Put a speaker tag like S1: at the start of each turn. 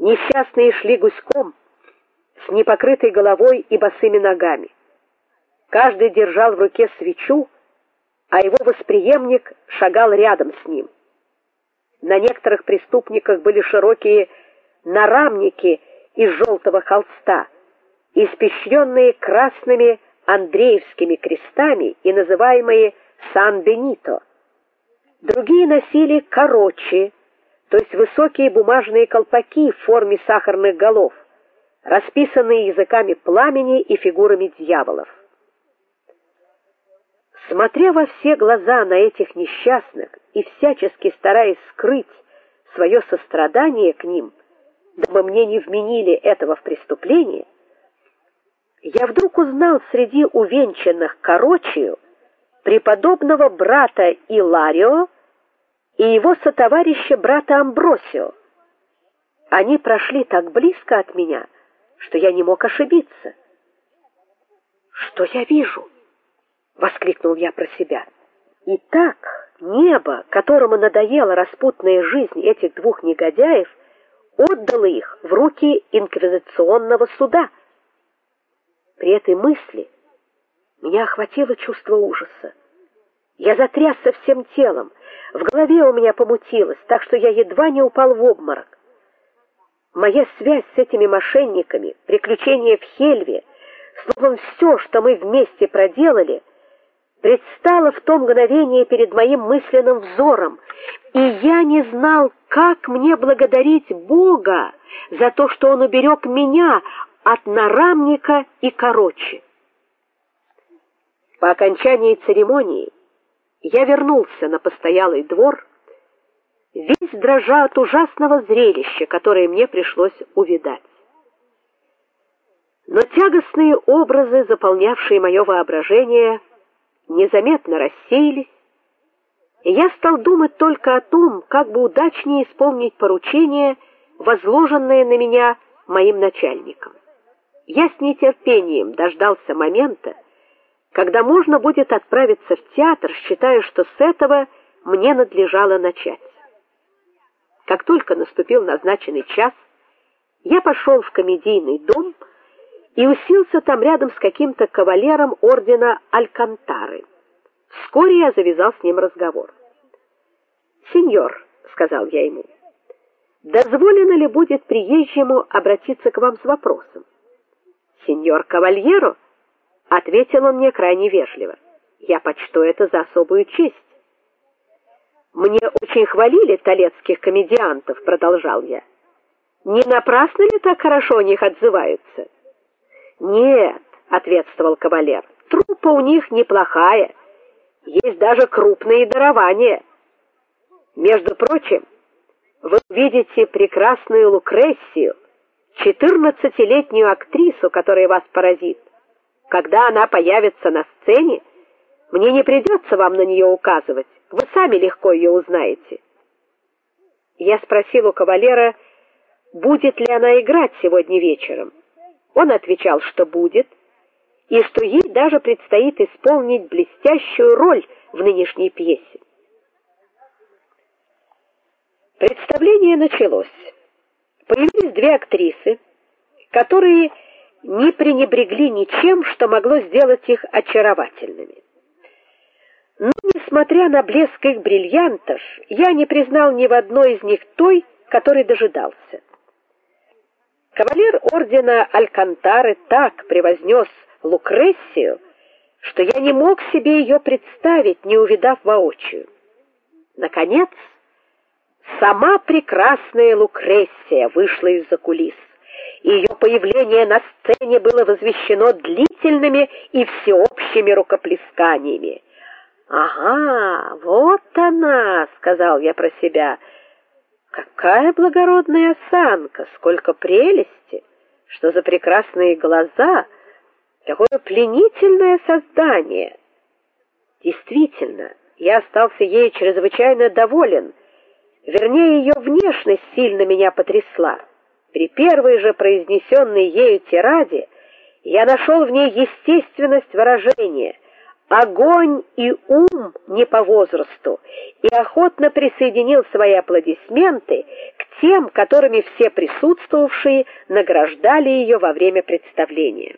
S1: Несчастные шли гуськом, с непокрытой головой и босыми ногами. Каждый держал в руке свечу, а его восприемник шагал рядом с ним. На некоторых преступниках были широкие нарамники из желтого холста, испещренные красными Андреевскими крестами и называемые Сан-Бенито. Другие носили короче, то есть высокие бумажные колпаки в форме сахарных голов, расписанные языками пламени и фигурами дьяволов. Смотря во все глаза на этих несчастных и всячески стараясь скрыть свое сострадание к ним, дабы мне не вменили этого в преступление, я вдруг узнал среди увенчанных корочею преподобного брата Иларио и его сотоварища брата Амбросио. Они прошли так близко от меня, что я не мог ошибиться. Что я вижу? воскликнул я про себя. И так небо, которому надоела распутная жизнь этих двух негодяев, отдало их в руки инквизиционного суда. При этой мысли меня охватило чувство ужаса. Я затрясся всем телом, в голове у меня помутилось, так что я едва не упал в обморок. Моя связь с этими мошенниками, приключения в Хельве, словом все, что мы вместе проделали, предстало в то мгновение перед моим мысленным взором, и я не знал, как мне благодарить Бога за то, что он уберег меня от нарамника и короче. По окончании церемонии я вернулся на постоялый двор, весь дрожа от ужасного зрелища, которое мне пришлось увидать. Но тягостные образы, заполнявшие мое воображение, незаметно рассеялись, и я стал думать только о том, как бы удачнее исполнить поручение, возложенное на меня моим начальником. Я с нетерпением дождался момента, когда можно будет отправиться в театр, считая, что с этого мне надлежало начать. Как только наступил назначенный час, я пошел в комедийный дом и уселся там рядом с каким-то кавалером ордена Алькантары. Вскоре я завязал с ним разговор. "Сеньор", сказал я ему. "Дозволено ли будет приезжему обратиться к вам с вопросом?" "Сеньор Кавальеро", ответил он мне крайне вежливо. "Я почту это за особую честь". Мне очень хвалили талецких комедиантов, продолжал я. Не напрасно ли так хорошо о них отзываются? Нет, ответствовал кавалер. Труппа у них неплохая. Есть даже крупные дарования. Между прочим, вы видите прекрасную Лукрессию, четырнадцатилетнюю актрису, которая вас поразит. Когда она появится на сцене, мне не придется вам на нее указывать. Вы сами легко ее узнаете. Я спросил у кавалера, будет ли она играть сегодня вечером. Он отвечал, что будет, и что ей даже предстоит исполнить блестящую роль в нынешней пьесе. Представление началось. Появились две актрисы, которые не пренебрегли ничем, что могло сделать их очаровательными. Но несмотря на блеск их бриллиантов, я не признал ни в одной из них той, которой дожидался. Кавалер ордена Алькантары так превознес Лукрессию, что я не мог себе ее представить, не увидав воочию. Наконец, сама прекрасная Лукрессия вышла из-за кулис. И ее появление на сцене было возвещено длительными и всеобщими рукоплесканиями. Ага, вот она, сказал я про себя. Какая благородная осанка, сколько прелести, что за прекрасные глаза, какое пленительное создание. Действительно, я остался ей чрезвычайно доволен. Вернее, ее внешность сильно меня потрясла. При первой же произнесенной ею тираде я нашел в ней естественность выражения огонь и ум не по возрасту, и охотно присоединил свои аплодисменты к тем, которыми все присутствовавшие награждали ее во время представления.